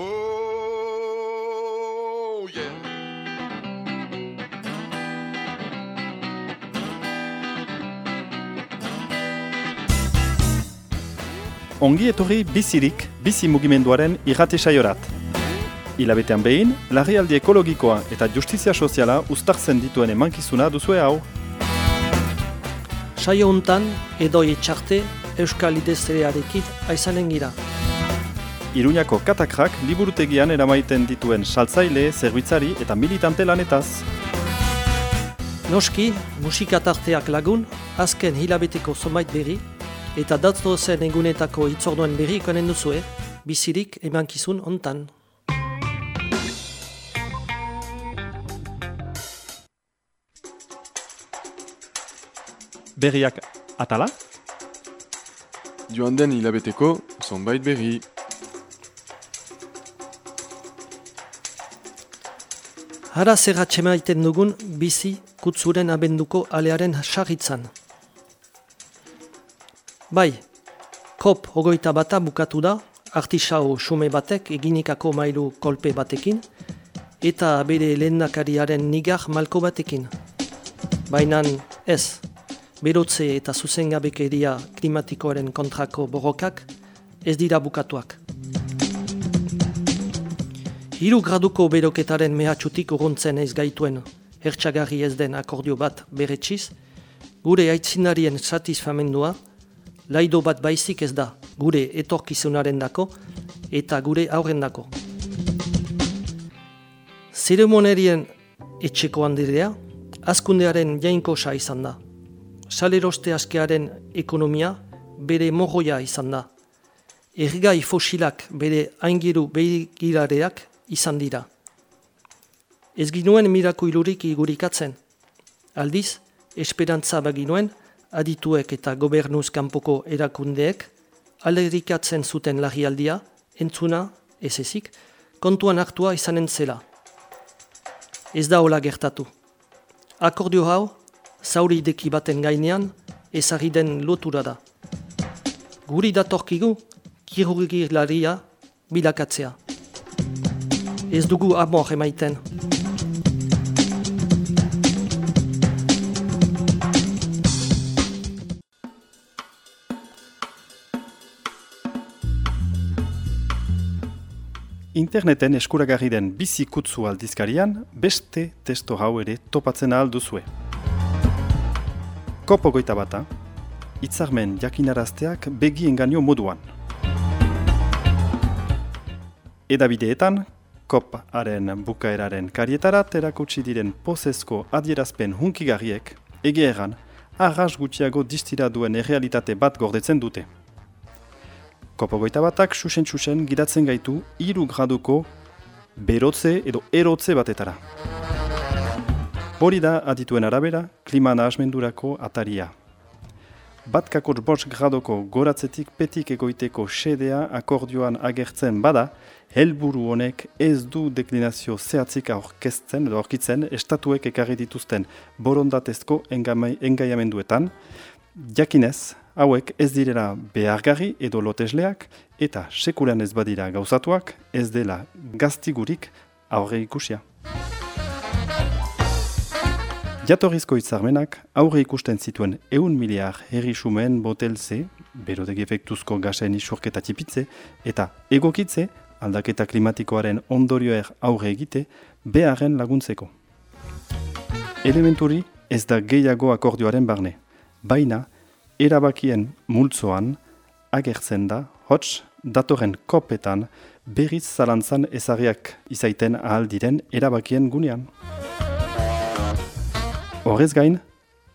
Oh, yeah. Ongi etorri bizirik, bizi mugimenduaren irrati saiorat. Hilabetean behin, larrialdi ekologikoa eta justizia soziala uztartzen dituen emankizuna duzue hau. Saio hontan edo etxarte Euskal Idezrearekit aizanen gira. Iruñako katakrak liburutegian eramaiten dituen saltzaile, zerbitzari eta militante lanetaz. Noski, musikatarteak lagun, azken hilabeteko zomait berri, eta datzo zen egunetako itzorduen berri ikonen duzue, bizirik emankizun hontan. Berriak atala? Joan den hilabeteko zonbait berri. Hara zerratxe maiten dugun bizi kutzuren abenduko alearen sarritzan. Bai, kop hogoita bata bukatu da, artisau xume batek eginikako mailu kolpe batekin, eta bere lehendakariaren nigar malko batekin. Baina ez, berotze eta zuzengabekeria klimatikoaren kontrako borrokak ez dira bukatuak. Hiru graduko beroketaren mehatxutik urruntzen ez gaituen hertsagarri ez den akordio bat beretxiz, gure aitzinarien satisfamendua, laido bat baizik ez da gure etorkizunaren dako eta gure aurren dako. Zeremonerien etxeko handirea, azkundearen jainkosa izan da. Saleroste askearen ekonomia bere morroia izan da. Ergai fosilak bere aingiru behigirareak izan dira. Ez ginuen mirako ilurik igurikatzen. Aldiz, esperantza baginuen, adituek eta gobernuz kanpoko erakundeek, alerikatzen zuten lagialdia, entzuna, ez ezik, kontuan hartua izanen zela. Ez da hola gertatu. Akordio hau, zauri deki baten gainean, ezagri den lotura da. Guri datorkigu, kirurgilaria bilakatzea. Ez dugu amor emaiten. Interneten eskuragarri den bizi kutzu aldizkarian, beste testo hau ere topatzen ahal duzue. Kopo goita bata, itzarmen jakinarazteak begien gaino moduan. Edabideetan, koparen bukaeraren karietarat erakutsi diren pozezko adierazpen hunkigarriek, egeeran, arras gutxiago distira duen errealitate bat gordetzen dute. Kopogoita batak susen-susen gidatzen gaitu hiru graduko berotze edo erotze batetara. Hori da adituen arabera klima nahasmendurako ataria. Bat kakotx bost gradoko goratzetik petik egoiteko sedea akordioan agertzen bada, helburu honek ez du deklinazio zehatzik aurkezten edo aurkitzen estatuek ekarri dituzten borondatezko engaiamenduetan, jakinez, hauek ez direla behargarri edo lotesleak eta sekulan ez badira gauzatuak ez dela gaztigurik aurre ikusia. Jatorrizko itzarmenak aurre ikusten zituen eun miliar herri sumen botelze, berodegi efektuzko gasen isurketa tipitze, eta egokitze aldaketa klimatikoaren ondorioer aurre egite beharren laguntzeko. Elementuri ez da gehiago akordioaren barne, baina erabakien multzoan agertzen da, hots datorren kopetan berriz zalantzan ezariak izaiten ahal diren erabakien gunean. Horrez gain,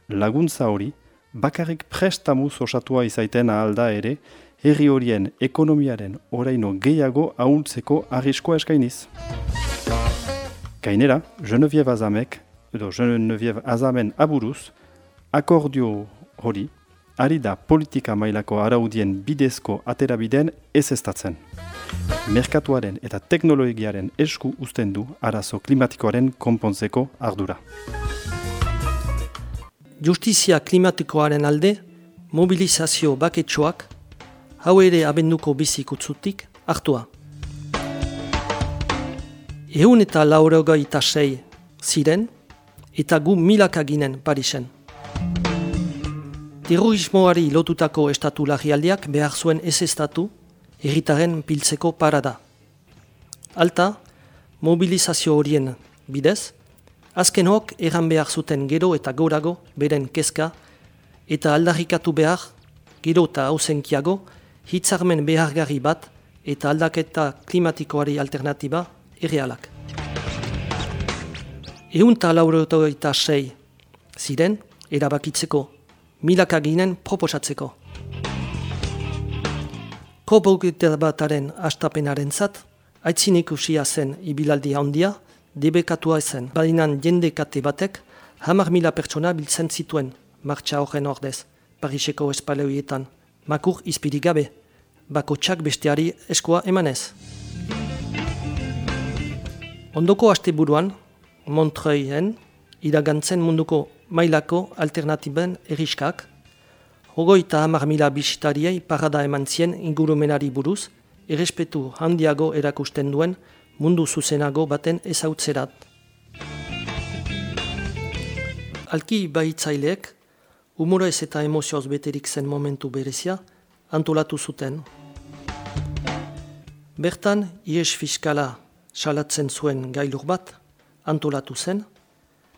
laguntza hori bakarrik prestamuz osatua izaiten ahal da ere herri horien ekonomiaren oraino gehiago ahultzeko arriskoa eskainiz. Gainera, Genevieve Azamek, edo Genevieve Azamen aburuz, akordio hori, ari da politika mailako araudien bidezko aterabideen ez estatzen. Merkatuaren eta teknologiaren esku uzten du arazo klimatikoaren konpontzeko ardura. Justizia klimatikoaren alde, mobilizazio baketxoak, hau ere abenduko bizik utzutik, hartua. Ehun eta laurogeita sei ziren, eta gu milaka ginen Parisen. Terrorismoari lotutako estatu lagialdiak behar zuen ez estatu, erritaren piltzeko parada. Alta, mobilizazio horien bidez, azken hok erran behar zuten gero eta gorago beren kezka, eta aldarrikatu behar, gero eta hausenkiago, hitzarmen behargarri bat eta aldaketa klimatikoari alternatiba errealak. Eunta laurotoita sei ziren, erabakitzeko, milaka ginen proposatzeko. Kobogeta bataren astapenaren zat, aitzin ikusia zen ibilaldi handia, debekatua zen, badinan jende kate batek, hamar mila pertsona biltzen zituen, martxa horren ordez, Pariseko espaleoietan, makur izpirik gabe, bako txak besteari eskoa emanez. Ondoko asteburuan, Montreuien, iragantzen munduko mailako alternatiben eriskak, Hogoita hamar mila bisitariei parada eman zien ingurumenari buruz, errespetu handiago erakusten duen mundu zuzenago baten ezautzerat. Alki bahitzaileek, humorez eta emozioz beterik zen momentu berezia, antolatu zuten. Bertan, ies fiskala salatzen zuen gailur bat, antolatu zen,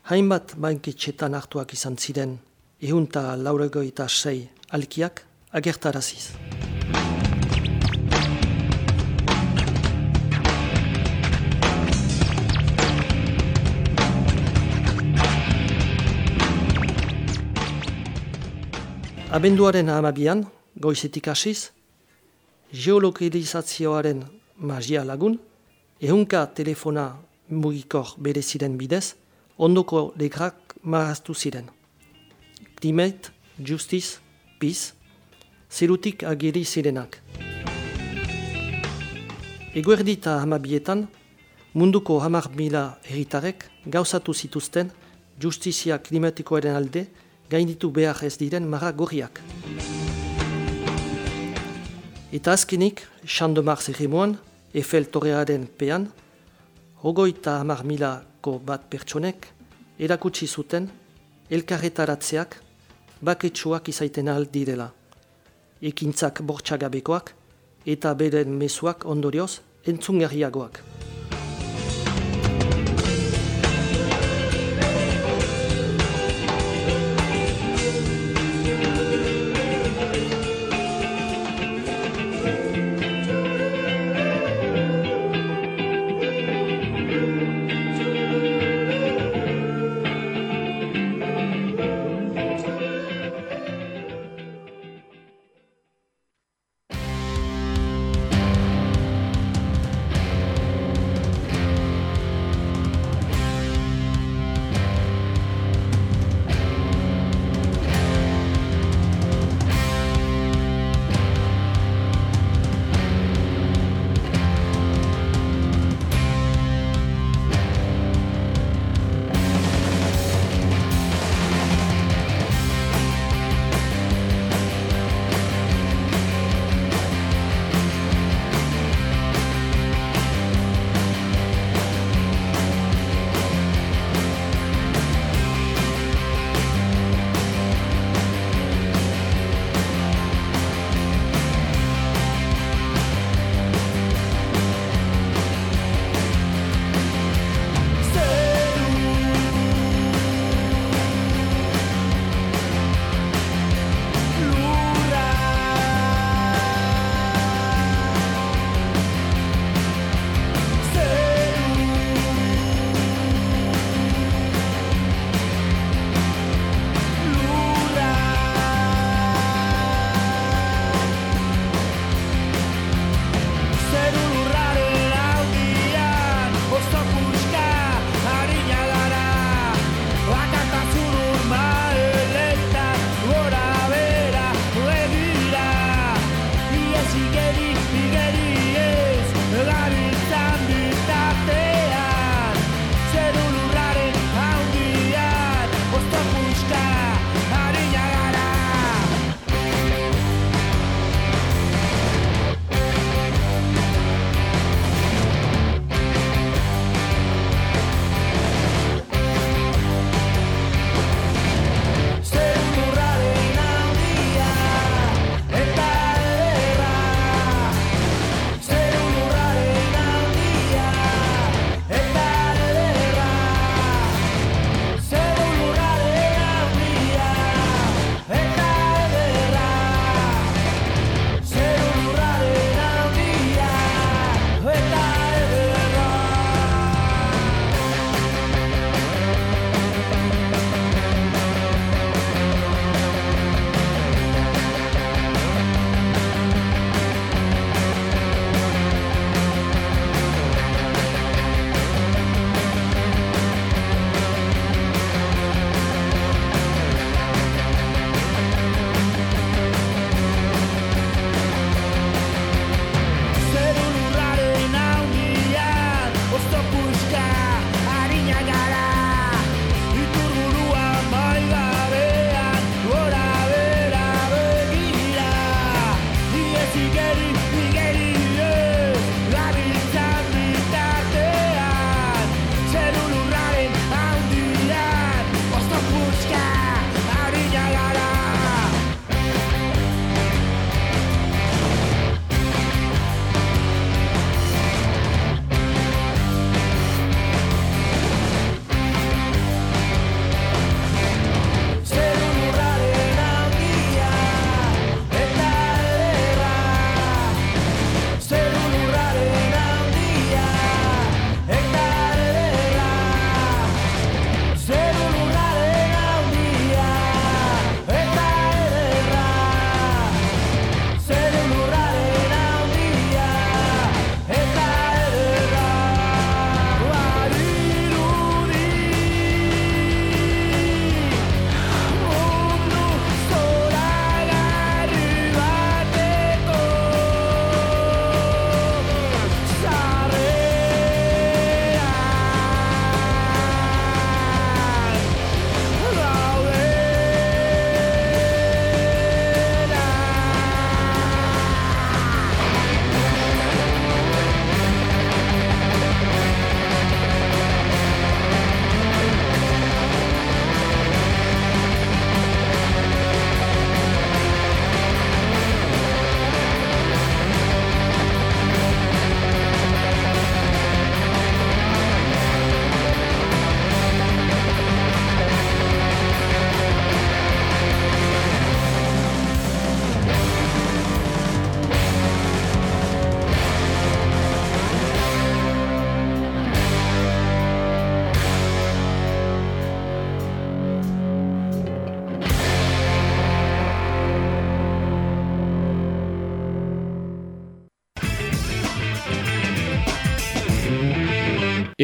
hainbat bainketxetan hartuak izan ziren, ehunta lauregoita sei alkiak agertaraziz. Abenduaren amabian, goizetik hasiz, geolokalizazioaren magia lagun, ehunka telefona mugikor bere ziren bidez, ondoko legrak maraztu ziren. Climate, Justice, Peace, zerutik agiri zirenak. Eguerdita hamabietan, munduko hamar mila herritarek gauzatu zituzten justizia klimatikoaren alde gainditu behar ez diren mara gorriak. Eta azkenik, Chandomar zerremoan, Eiffel Torrearen pean, hogoita hamar milako bat pertsonek erakutsi zuten elkarretaratzeak baketsuak izaiten aldi dela. Ekintzak bortxagabekoak eta beren mezuak ondorioz entzungarriagoak.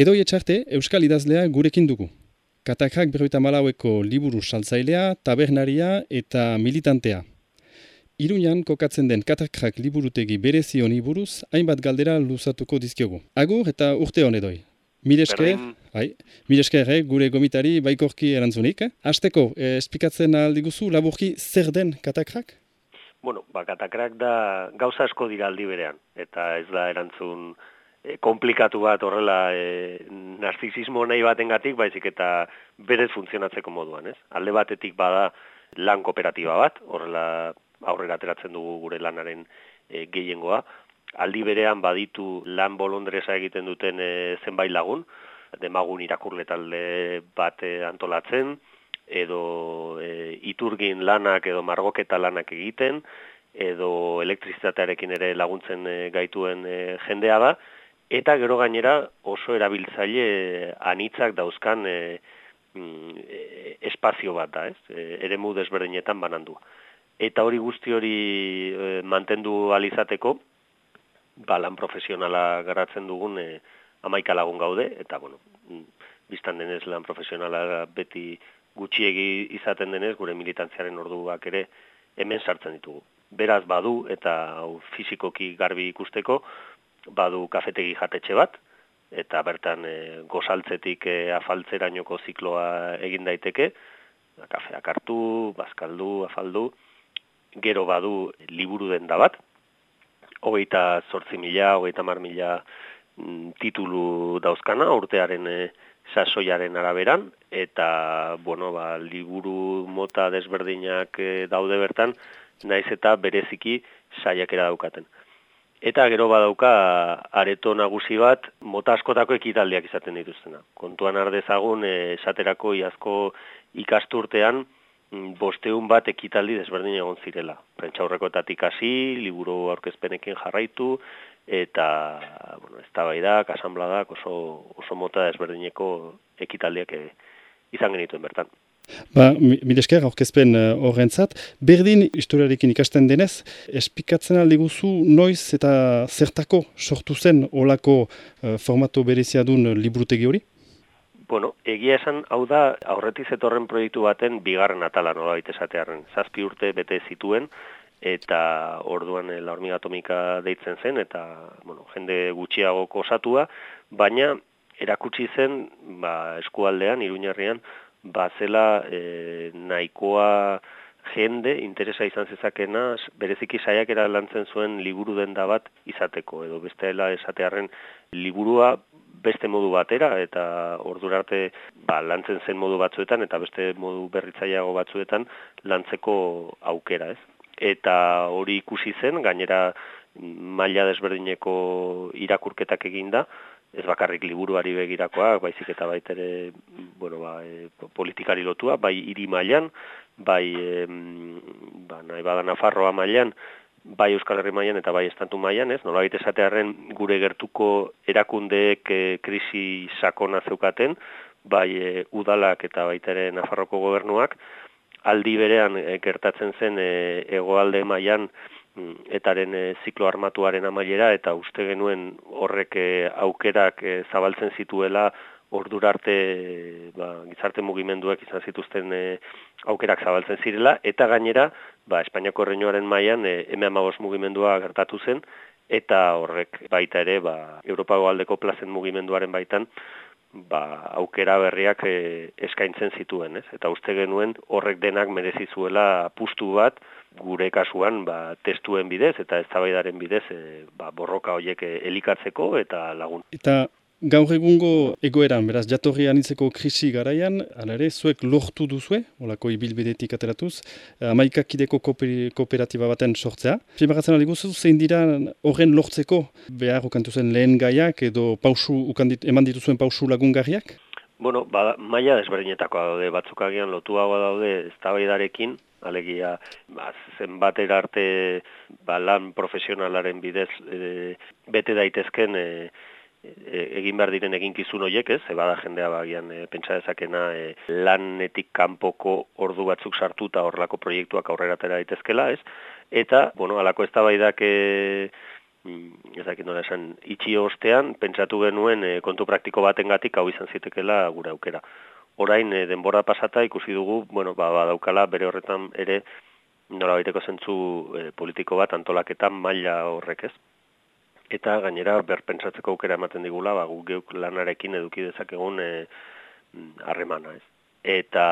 Edoi etxarte, Euskal idazlea gurekin dugu. Katakrak berroita malaueko liburu saltzailea, tabernaria eta militantea. Iruñan kokatzen den katakrak liburutegi berezioni buruz, hainbat galdera luzatuko dizkiogu. Agur eta urte hon edoi. Milesker, bai, milesker eh, gure gomitari baikorki erantzunik. Hasteko, eh, esplikatzen aldiguzu laburki zer den katakrak? Bueno, ba, katakrak da gauza asko dira aldi berean, eta ez da erantzun e, komplikatu bat horrela e, narzisismo nahi batengatik, baizik eta berez funtzionatzeko moduan, ez? Alde batetik bada lan kooperatiba bat, horrela aurrera ateratzen dugu gure lanaren e, gehiengoa, aldi berean baditu lan bolondresa egiten duten e, zenbait lagun, demagun irakurle talde bat e, antolatzen, edo e, iturgin lanak edo margoketa lanak egiten, edo elektrizitatearekin ere laguntzen e, gaituen e, jendea da, eta gero gainera oso erabiltzaile anitzak dauzkan e, espazio bat da, ez? E, ere desberdinetan banandua. Eta hori guzti hori e, mantendu alizateko, ba, lan profesionala garatzen dugun e, amaika lagun gaude, eta, bueno, mm, biztan denez lan profesionala beti gutxiegi izaten denez, gure militantziaren orduak ere hemen sartzen ditugu. Beraz badu, eta hau fizikoki garbi ikusteko, badu kafetegi jatetxe bat, eta bertan e, gozaltzetik e, afaltzerainoko zikloa egin daiteke, kafeak hartu, bazkaldu, afaldu, gero badu liburu den da bat, hogeita zortzi mila, hogeita mar mila mm, titulu dauzkana, urtearen e, sasoiaren araberan, eta, bueno, ba, liburu mota desberdinak e, daude bertan, naiz eta bereziki saiakera daukaten. Eta gero badauka areto nagusi bat mota askotako ekitaldiak izaten dituztena. Kontuan ardezagun esaterako iazko ikasturtean mm, bosteun bat ekitaldi desberdin egon zirela. Prentxaurrekoetatik hasi, liburu aurkezpenekin jarraitu, eta bueno, eztabaidak, asanbladak oso, oso mota desberdineko ekitaldiak eh, izan genituen bertan. Ba, milesker, aurkezpen uh, horrentzat. Berdin, historiarekin ikasten denez, espikatzen aldi guzu noiz eta zertako sortu zen olako uh, formato bereziadun liburutegi hori? Bueno, egia esan, hau da, aurretiz etorren proiektu baten bigarren atala nola baita esatearen. Zazpi urte bete zituen, eta orduan eh, la hormiga atomika deitzen zen, eta bueno, jende gutxiago osatua, baina erakutsi zen ba, eskualdean, iruñerrian, bazela e, nahikoa jende interesa izan zezakena bereziki saiak lantzen zuen liburu denda bat izateko edo besteela esatearren liburua beste modu batera eta ordura arte ba, lantzen zen modu batzuetan eta beste modu berritzaileago batzuetan lantzeko aukera, ez? Eta hori ikusi zen gainera maila desberdineko irakurketak eginda, ez bakarrik liburuari begirakoak, baizik eta baitere bueno, ba, e, politikari lotua, bai hiri mailan, bai e, ba, nahi bada Nafarroa mailan, bai Euskal Herri mailan eta bai estantu mailan, ez? Nola esatearren gure gertuko erakundeek e, krisi sakona zeukaten, bai e, udalak eta baitere Nafarroko gobernuak, aldi berean e, gertatzen zen e, egoalde mailan, etaren e, ziklo armatuaren amailera eta uste genuen horrek e, aukerak e, zabaltzen zituela ordura arte ba, gizarte mugimenduak izan zituzten e, aukerak zabaltzen zirela eta gainera ba, Espainiako Reinoaren mailan e, M15 mugimendua gertatu zen eta horrek baita ere ba, Europako aldeko plazen mugimenduaren baitan ba, aukera berriak e, eskaintzen zituen, ez? Eta uste genuen horrek denak merezi zuela pustu bat gure kasuan ba, testuen bidez eta eztabaidaren bidez e, ba, borroka horiek e, elikatzeko eta lagun. Eta gaur egungo egoeran, beraz, jatorri anitzeko krisi garaian, ala ere, zuek lortu duzue, olako ibilbedetik ateratuz, amaikakideko kooperatiba baten sortzea. Fibaratzen aldi guzu, zein dira horren lortzeko behar ukantu zen lehen gaiak edo pausu, ukandit, eman dituzuen pausu lagungarriak? Bueno, ba, maia desberdinetakoa daude, batzuk agian lotuagoa daude eztabaidarekin, alegia ba, zenbat arte ba, lan profesionalaren bidez e, bete daitezken e, E, egin behar diren eginkizun horiek, ez? Ze bada jendea bagian e, pentsa dezakena e, lanetik kanpoko ordu batzuk sartu eta horrelako proiektuak aurrera atera daitezkela, ez? Eta, bueno, alako eztabaidak e, mm, ez dakit nola esan, itxi ostean, pentsatu genuen e, kontu praktiko batengatik hau izan zitekela gure aukera. Orain e, denbora pasata ikusi dugu, bueno, ba, badaukala bere horretan ere nola baiteko zentzu e, politiko bat antolaketan maila horrek ez. Eta gainera berpentsatzeko aukera ematen digula, ba, guk geuk lanarekin eduki dezakegun e, harremana ez. Eta,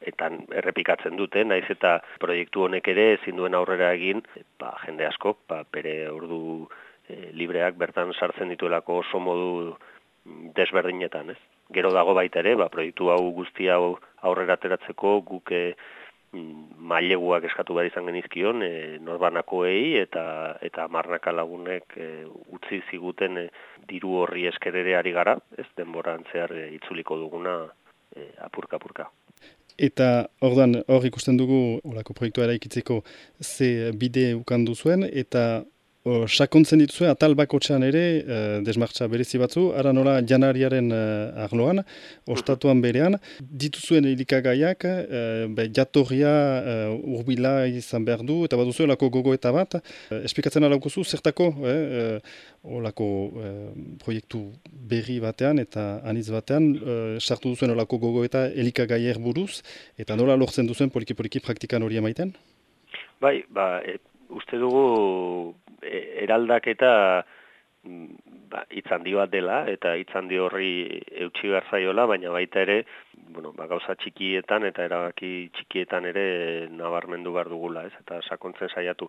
eta errepikatzen dute, naiz eta proiektu honek ere ezin duen aurrera egin, ba, jende askok, ba, bere ordu e, libreak bertan sartzen dituelako oso modu desberdinetan, ez? Gero dago baita ere, ba, proiektu hau guzti hau aurrera ateratzeko guk e, maileguak eskatu behar izan genizkion e, norbanakoei eta eta marnaka lagunek e, utzi ziguten e, diru horri eskerere ari gara, ez denboran zehar e, itzuliko duguna e, apurka apurka. Eta ordan hor ikusten dugu olako proiektua eraikitzeko ze bide ukandu zuen eta O, sakontzen dituzue, atal bakotxean ere, e, desmartza berezi batzu, ara nola janariaren e, arloan, ostatuan berean, dituzuen elikagaiak, e, be, jatorria e, urbila izan behar du, eta baduzu olako gogo eta bat, e, esplikatzen alauko zertako, e, olako e, proiektu berri batean eta aniz batean, e, sartu duzuen olako gogo eta elikagaier buruz, eta nola lortzen duzuen poliki-poliki praktikan hori emaiten? Bai, ba, uste dugu e, eraldaketa mm, ba, itzandi bat dela, eta itzandi horri eutxi zaiola, baina baita ere, bueno, ba, gauza txikietan eta erabaki txikietan ere nabarmendu behar dugula, ez? eta sakontzen saiatu.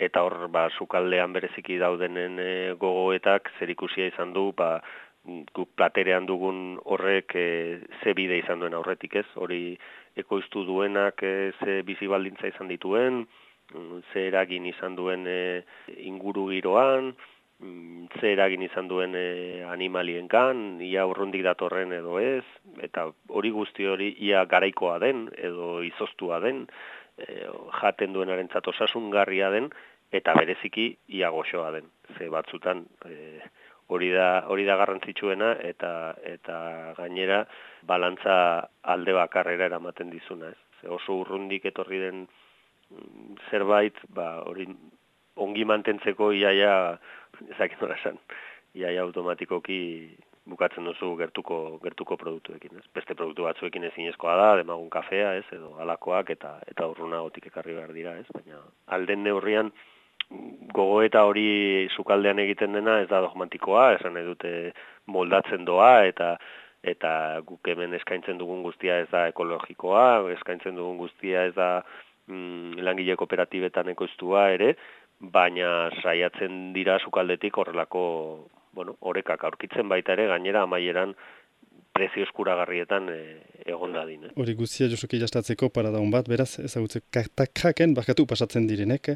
Eta hor, ba, sukaldean bereziki daudenen e, gogoetak zer ikusia izan du, ba, gu platerean dugun horrek e, ze bide izan duen aurretik ez, hori ekoiztu duenak e, ze bizi baldintza izan dituen, ze eragin izan duen e, inguru giroan, mm, ze eragin izan duen e, animalienkan, ia urrundik datorren edo ez, eta hori guzti hori ia garaikoa den edo izostua den, e, jaten duen arentzat osasungarria den, eta bereziki ia goxoa den. Ze batzutan e, hori da hori da garrantzitsuena eta eta gainera balantza alde bakarrera eramaten dizuna, ez? Ze oso urrundik etorri den zerbait, ba, hori ongi mantentzeko iaia, ezakit nola esan, iaia automatikoki bukatzen duzu gertuko gertuko produktuekin, ez? Beste produktu batzuekin ezinezkoa da, demagun kafea, ez? Edo alakoak eta eta urruna gotik ekarri behar dira, ez? Baina alden neurrian gogo eta hori sukaldean egiten dena ez da dogmatikoa, esan nahi dute moldatzen doa eta eta guk hemen eskaintzen dugun guztia ez da ekologikoa, eskaintzen dugun guztia ez da mm, langile kooperatibetan ekoiztua ere, baina saiatzen dira sukaldetik horrelako, bueno, orekak aurkitzen baita ere, gainera amaieran prezio eskuragarrietan e, egon dadin. Eh? Hori guztia josoki jastatzeko para daun bat, beraz, ezagutzen kartakaken, barkatu pasatzen direnek,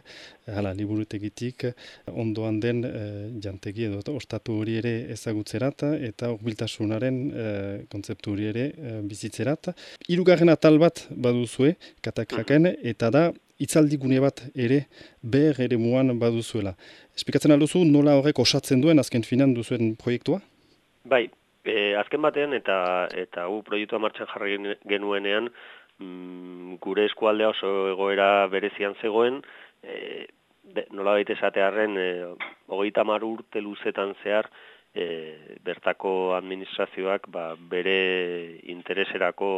hala, liburutegitik, ondoan den e, jantegi edo, ostatu hori ere ezagutzerat, eta horbiltasunaren e, kontzeptu hori ere e, bizitzerat. Hirugarren atal bat baduzue, katakraken, mm eta da, itzaldi gune bat ere, ber ere muan baduzuela. Esplikatzen alduzu, nola horrek osatzen duen, azken finan duzuen proiektua? Bai, E, azken batean eta eta gu proiektua martxan jarri genuenean mm, gure eskualdea oso egoera berezian zegoen e, nola baita esatearen e, hogeita mar urte luzetan zehar e, bertako administrazioak ba, bere intereserako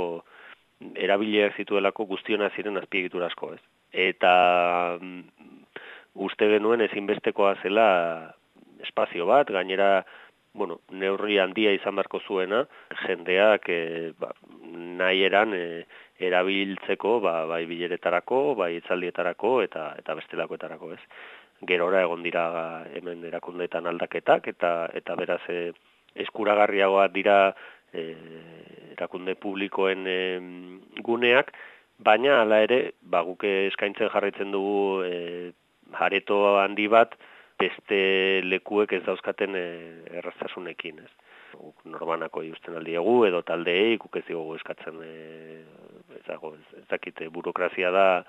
erabileak zituelako guztiona ziren azpiegitura asko ez. Eta mm, uste genuen ezinbestekoa zela espazio bat, gainera bueno, neurri handia izan beharko zuena, jendeak e, ba, nahi eran e, erabiltzeko, ba, bai bileretarako, bai itzaldietarako eta eta bestelakoetarako, ez. Gerora egon dira hemen erakundeetan aldaketak eta eta beraz e, eskuragarriagoa dira e, erakunde publikoen e, guneak, baina hala ere, ba, guke eskaintzen jarraitzen dugu e, jareto handi bat, beste lekuek ez dauzkaten e, ez. Norbanako justen aldiegu edo taldeei guk ez dugu eskatzen e, ez dago, ez dakite burokrazia da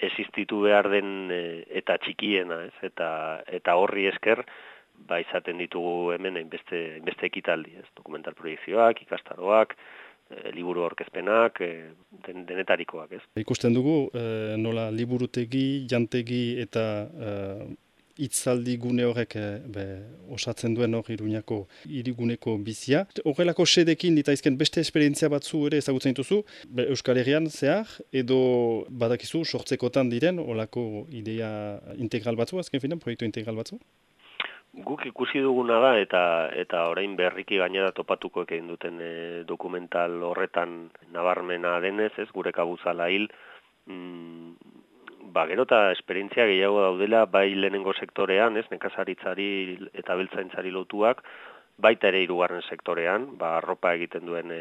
existitu behar den e, eta txikiena, ez? Eta eta horri esker ba izaten ditugu hemen beste beste ekitaldi, ez? Dokumental proiekzioak, ikastaroak, e, liburu orkezpenak, e, den, denetarikoak, ez? Ikusten dugu, e, nola liburutegi, jantegi eta hitzaldi gune horrek eh, be, osatzen duen hor iruñako iriguneko bizia. Horrelako sedekin ditaizken beste esperientzia batzu ere ezagutzen dituzu, be, Euskal Herrian zehar, edo badakizu sortzekotan diren olako idea integral batzu, azken finan, proiektu integral batzu? Guk ikusi duguna da eta eta orain berriki gainera topatuko egin duten e, dokumental horretan nabarmena denez, ez gure kabuzala hil, mm, ba, gero eta esperientzia gehiago daudela bai lehenengo sektorean, ez, nekazaritzari eta beltzaintzari lotuak, baita ere hirugarren sektorean, ba, arropa egiten duen e,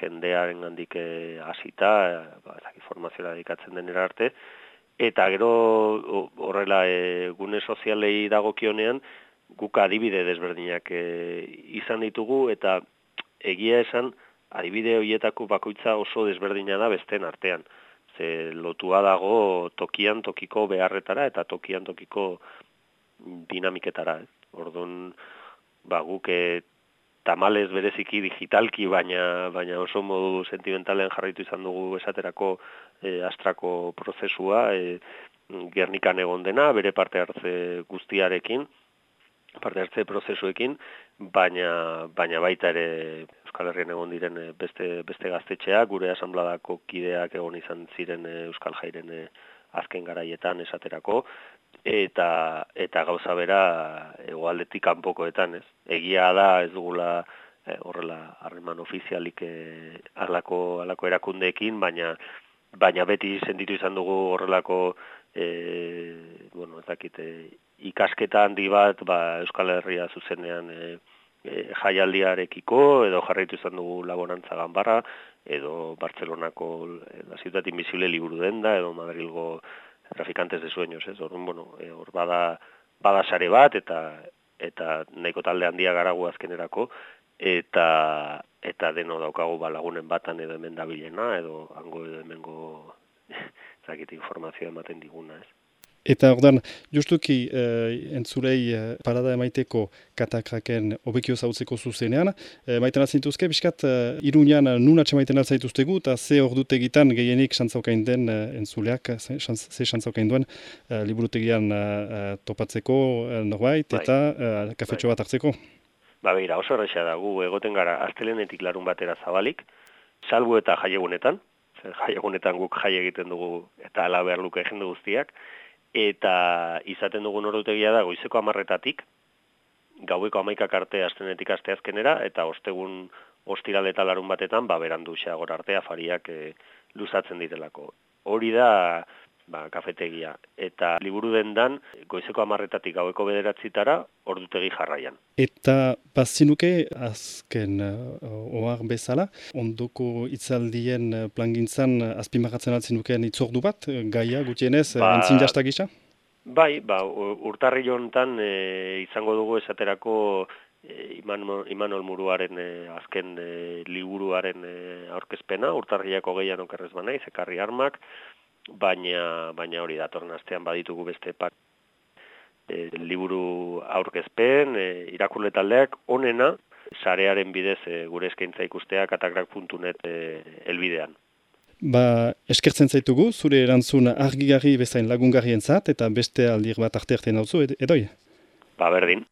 jendearen gandik e, asita, e, ba, informazioa dedikatzen denera arte, eta gero horrela e, gune sozialei dagokionean, guk adibide desberdinak e, izan ditugu, eta egia esan, adibide horietako bakoitza oso desberdina da besten artean ze lotua dago tokian tokiko beharretara eta tokian tokiko dinamiketara. Eh? Orduan, ba, guk eh, tamales bereziki digitalki, baina, baina oso modu sentimentalen jarraitu izan dugu esaterako eh, astrako prozesua, eh, gernikan egon dena, bere parte hartze guztiarekin, parte hartze prozesuekin, baina, baina baita ere Euskal Herrian egon diren eh, beste, beste gaztetxea, gure asanbladako kideak egon izan ziren eh, Euskal Jairen eh, azken garaietan esaterako, eta eta gauza bera egoaldetik kanpokoetan, ez? Egia da ez dugula horrela harreman ofizialik e, alako, alako erakundeekin, baina baina beti sentitu izan dugu horrelako e, bueno, ez dakite, ikasketa handi bat ba, Euskal Herria zuzenean e, e, jaialdiarekiko edo jarraitu izan dugu laborantza ganbarra edo Bartzelonako e, La Ciutat Invisible liburu denda edo Madrilgo Trafikantes de Sueños, ez? Orduan, bueno, e, hor bada bada sare bat eta eta nahiko talde handia garagu azkenerako eta eta deno daukagu ba lagunen batan edo hemen dabilena edo hango edo hemengo zakit informazioa ematen diguna, ez? Eta ordan, justuki uh, entzulei uh, parada emaiteko katakraken obekio zautzeko zuzenean, uh, maiten atzintuzke, biskat, uh, iruñan nun atxemaiten altzaituztegu, eta ze ordutegitan gehienik xantzaukain den uh, entzuleak, ze xantzaukain duen uh, liburutegian uh, topatzeko uh, norbait, bai. eta uh, kafetxo bat hartzeko? Ba, beira, oso horrexea da, gu egoten gara astelenetik larun batera zabalik, salbu eta jaiegunetan, jaiegunetan guk jaie egiten dugu eta ala behar luke egin guztiak, eta izaten dugun ordutegia da goizeko amarretatik, gaueko amaikak arte astenetik aste azkenera, eta ostegun ostiral eta larun batetan, ba, berandu xeagor arte afariak e, luzatzen direlako. Hori da, ba, kafetegia. Eta liburu dendan, goizeko amarretatik gaueko bederatzitara, ordutegi jarraian. Eta bazinuke, azken uh, ohar bezala, ondoko itzaldien uh, plangintzan uh, azpimagatzen altzinuken itzordu bat, uh, gaia gutienez, ba, entzin jastak gisa? Bai, ba, urtarri jontan e, izango dugu esaterako e, Imanol Muruaren e, azken e, liburuaren e, aurkezpena, urtarriako gehian okerrez banaiz, ekarri armak, baina baina hori datorren astean baditugu beste pak e, liburu aurkezpen, e, irakurle taldeak onena sarearen bidez e, gure eskaintza ikustea katakrak.net e, elbidean. Ba, eskertzen zaitugu, zure erantzun argigarri bezain lagungarrien zat, eta beste aldir bat arte arte nauzu, edoi? Ba, berdin.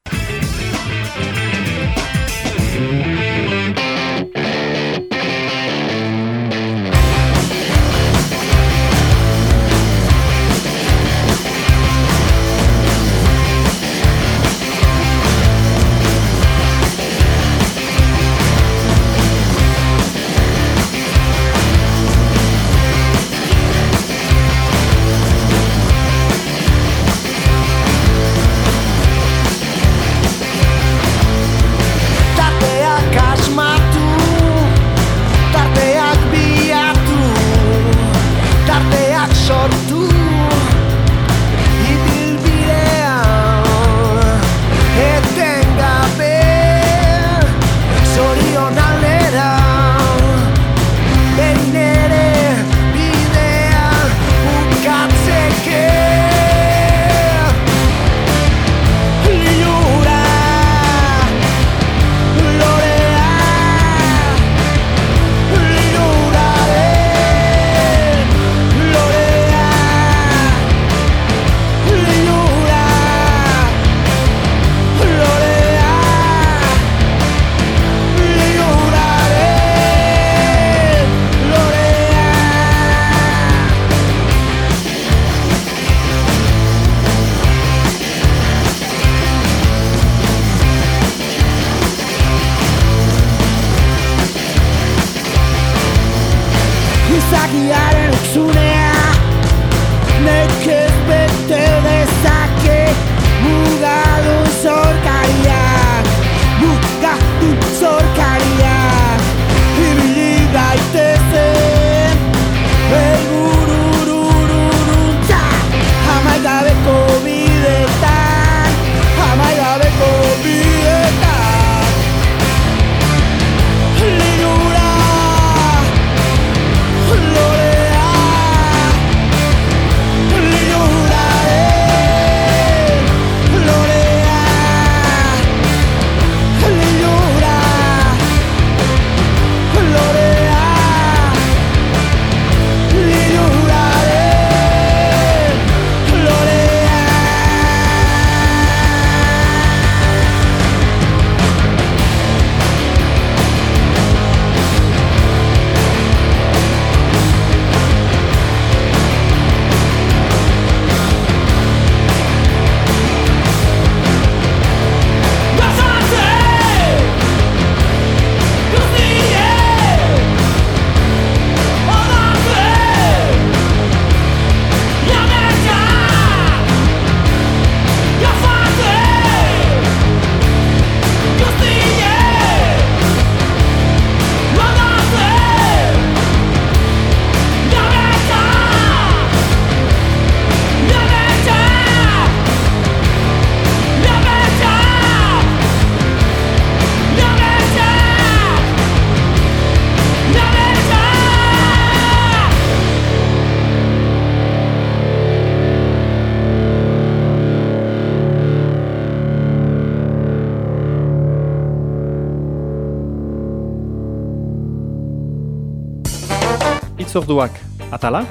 Itzorduak atala,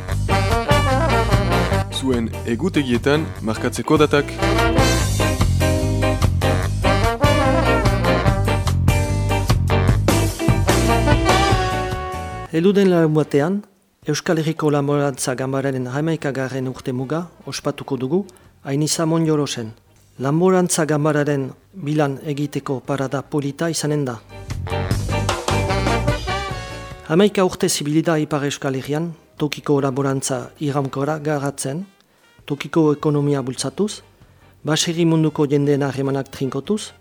Zuen egutegietan markatzeko datak. Eluden larun batean, Euskal Herriko Laborantza Gambararen hamaikagarren urte muga ospatuko dugu Ainiza Monjorosen. Laborantza Gambararen bilan egiteko parada polita izanen da. Hamaika urte zibilida Ipar Euskal Herrian, tokiko laborantza iramkora garatzen, tokiko ekonomia bultzatuz, baserri munduko jendeen harremanak trinkotuz,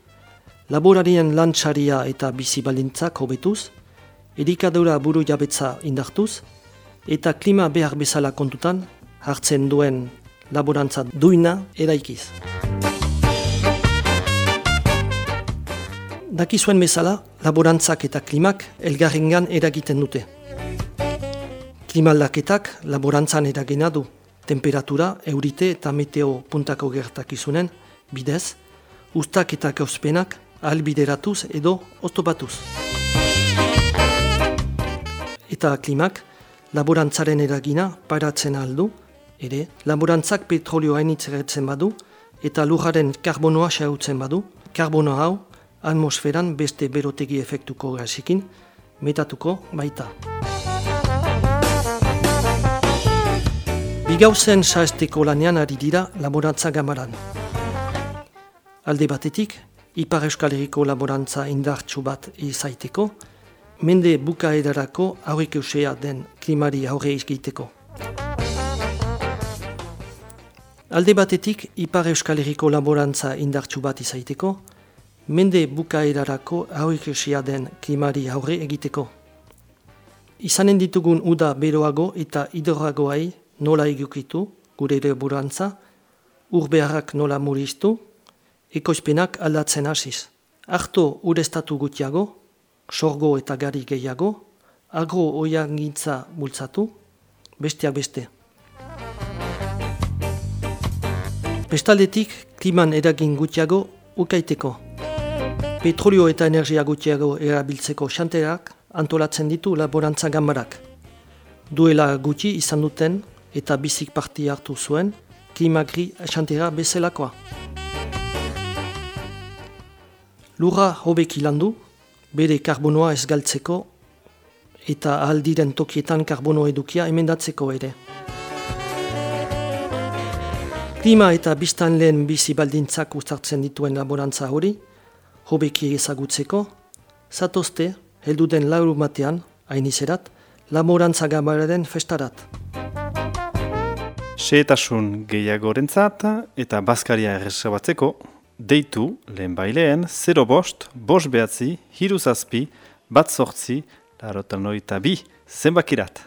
laborarien lantxaria eta bizi baldintzak hobetuz, edikadura buru jabetza indartuz, eta klima behar bezala kontutan hartzen duen laborantza duina eraikiz. Dakizuen bezala, laborantzak eta klimak elgarrengan eragiten dute. Klimaldaketak laborantzan eragina du, temperatura, eurite eta meteo puntako gertakizunen, bidez, ustak eta kauzpenak albideratuz edo oztopatuz. Eta klimak, laborantzaren eragina paratzen aldu, ere, laborantzak petrolioa hainitzeretzen badu, eta lujaren karbonoa xautzen badu, karbono hau atmosferan beste berotegi efektuko gazikin metatuko baita. Bigauzen saesteko lanean ari dira laborantza gamaran. Alde batetik, Ipar Euskal Herriko laborantza indartsu bat izaiteko, mende bukaedarako aurrik eusea den klimari aurre izgiteko. Alde batetik, Ipar Euskal Herriko laborantza indartsu bat izaiteko, mende bukaerarako eusea den klimari aurre egiteko. Izanen ditugun uda beroago eta hidroagoai nola egukitu, gure laborantza, urbeharrak nola muristu, ekoizpenak aldatzen hasiz. Arto urestatu gutiago, sorgo eta gari gehiago, agro oiangintza bultzatu, besteak beste. Bestaldetik, kliman eragin gutiago ukaiteko. Petrolio eta energia gutiago erabiltzeko xanterak antolatzen ditu laborantza gambarak. Duela gutxi izan duten eta bizik parti hartu zuen klimagri xantera bezalakoa. Lurra hobeki landu, bere karbonoa ez galtzeko eta aldiren tokietan karbono edukia emendatzeko ere. Klima eta biztan bizi baldintzak uztartzen dituen laborantza hori, hobeki ezagutzeko, zatozte, heldu den lauru batean, hainizerat, Lamorantza gambararen festarat. Seetasun gehiagorentzat eta Baskaria erresabatzeko, deitu lehen baileen 0 bost, bost behatzi, hiru zazpi, bat sortzi, larotan oita bi, zenbakirat.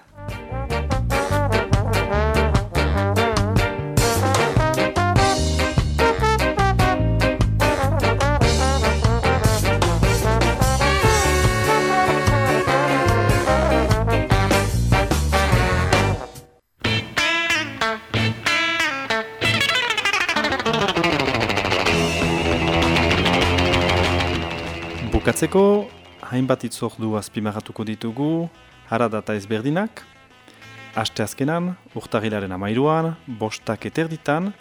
Bukatzeko, hainbat itzordu azpimarratuko ditugu, hara data ezberdinak, Aste azkenan, urtagilaren amairuan, bostak eterditan,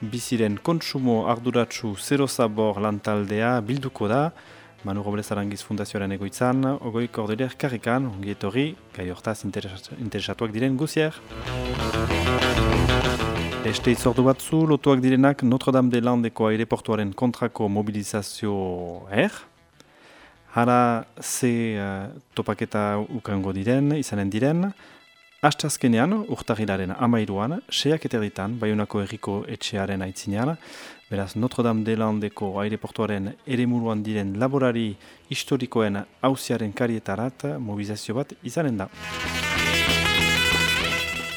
biziren kontsumo arduratsu zero zabor lantaldea bilduko da, Manu Robles Arangiz Fundazioaren egoitzan, ogoi kordeler karrikan, ongietorri, gai hortaz interesat- interesatuak diren guzier. Este itzordu batzu, lotuak direnak Notre Dame de Landeko aireportuaren kontrako mobilizazio er. Hara ze uh, topaketa ukango diren, izanen diren. Aste azkenean, urtagilaren amairuan, seak eterditan, Bayonako erriko etxearen aitzinean, beraz Notre Dame de Landeko aireportuaren ere muruan diren laborari historikoen hauziaren karietarat mobilizazio bat izanen da.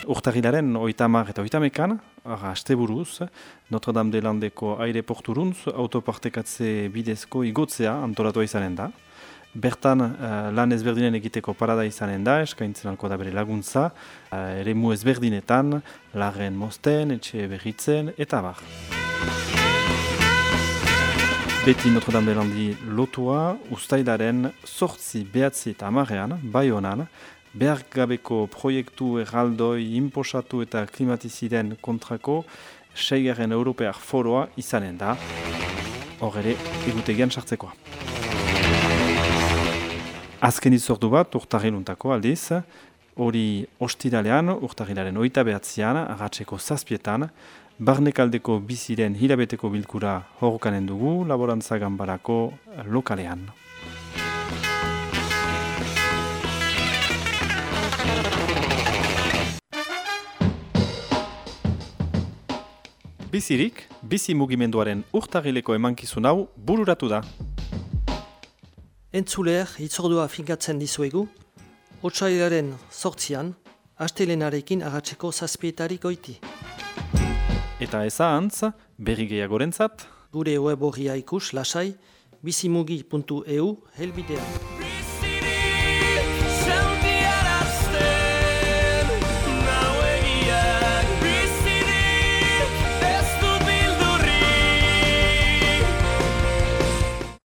Urtagilaren oitamar eta oitamekan, ara, asteburuz, Notre Dame de Landeko aireporturuntz autopartekatze bidezko igotzea antolatua izanen da. Bertan uh, lan ezberdinen egiteko parada izanen da, eskaintzen alko da bere laguntza, uh, eremu ezberdinetan, laren mosten, etxe berritzen, eta bar. Beti Notre Dame de Landi lotua, ustailaren sortzi behatzi eta amarean, bai honan, behar gabeko proiektu erraldoi, inposatu eta klimatiziden kontrako seigaren europear foroa izanen da, hor ere egutegian sartzekoa. Azken itzordu bat, urtagiluntako aldiz, hori ostiralean, urtagilaren oita behatzean, agatzeko zazpietan, barnekaldeko biziren hilabeteko bilkura horrokanen dugu, laborantza ganbarako lokalean. Bizirik, bizi mugimenduaren urtagileko emankizun hau bururatu da. Entzuleer hitzordua finkatzen dizuegu, otsailaren sortzian, astelenarekin agatzeko zazpietarik goiti. Eta ezahantz, berri gehiagorentzat, Gure web ikus, lasai, bizimugi.eu helbidean.